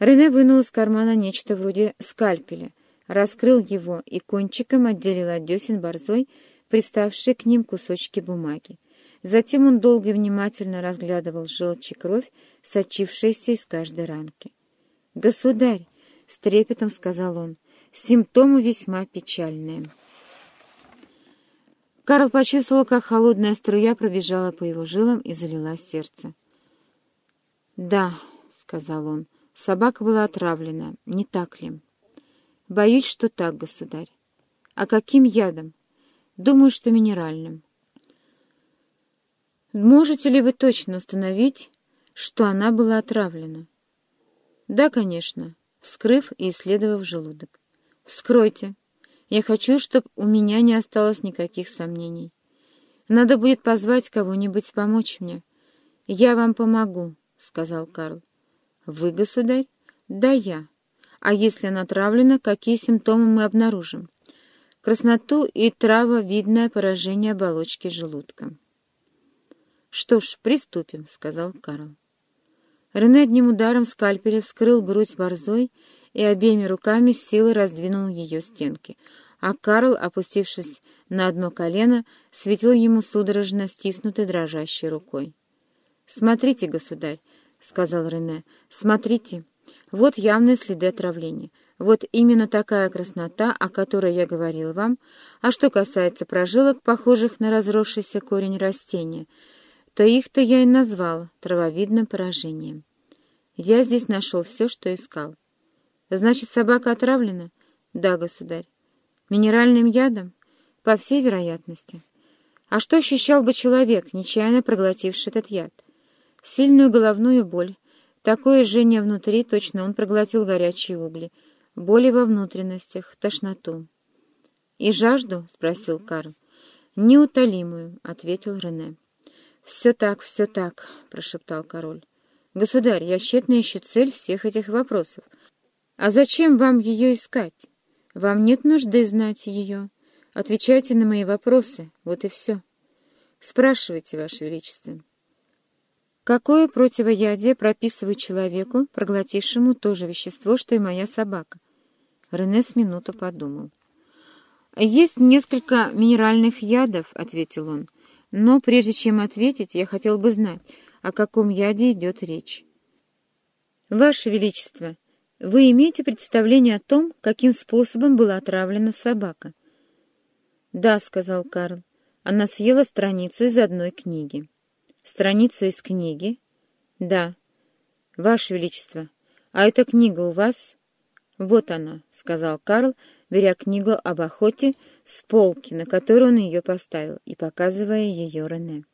Рене вынул из кармана нечто вроде скальпеля, раскрыл его и кончиком отделил от десен борзой, приставшие к ним кусочки бумаги. Затем он долго и внимательно разглядывал желчь и кровь, сочившиеся из каждой ранки. «Государь!» — с трепетом сказал он. «Симптомы весьма печальные». Карл почувствовал, как холодная струя пробежала по его жилам и залила сердце. «Да», — сказал он, — «собака была отравлена, не так ли?» «Боюсь, что так, государь». «А каким ядом?» «Думаю, что минеральным». «Можете ли вы точно установить, что она была отравлена?» «Да, конечно», вскрыв и исследовав желудок. «Вскройте. Я хочу, чтобы у меня не осталось никаких сомнений. Надо будет позвать кого-нибудь помочь мне. Я вам помогу», — сказал Карл. «Вы, государь?» «Да, я. А если она отравлена, какие симптомы мы обнаружим?» «Красноту и травовидное поражение оболочки желудка». «Что ж, приступим», — сказал Карл. Рене одним ударом скальпеля вскрыл грудь борзой и обеими руками с силой раздвинул ее стенки, а Карл, опустившись на одно колено, светил ему судорожно стиснутой дрожащей рукой. «Смотрите, государь», — сказал Рене, — «смотрите. Вот явные следы отравления. Вот именно такая краснота, о которой я говорил вам. А что касается прожилок, похожих на разросшийся корень растения, то их-то я и назвал травовидным поражением. Я здесь нашел все, что искал. Значит, собака отравлена? Да, государь. Минеральным ядом? По всей вероятности. А что ощущал бы человек, нечаянно проглотивший этот яд? Сильную головную боль, такое жжение внутри, точно он проглотил горячие угли, боли во внутренностях, тошноту. «И жажду?» — спросил Карл. «Неутолимую», — ответил Рене. «Все так, все так», — прошептал король. «Государь, я тщетно ищу цель всех этих вопросов. А зачем вам ее искать? Вам нет нужды знать ее. Отвечайте на мои вопросы, вот и все. Спрашивайте, Ваше Величество». Какое противоядие прописываю человеку, проглотившему то же вещество, что и моя собака? Рене с минуту подумал. «Есть несколько минеральных ядов», — ответил он. «Но прежде чем ответить, я хотел бы знать, о каком яде идет речь». «Ваше Величество, вы имеете представление о том, каким способом была отравлена собака?» «Да», — сказал Карл. «Она съела страницу из одной книги». Страницу из книги? Да. Ваше Величество, а эта книга у вас? Вот она, сказал Карл, беря книгу об охоте с полки, на которую он ее поставил, и показывая ее Рене.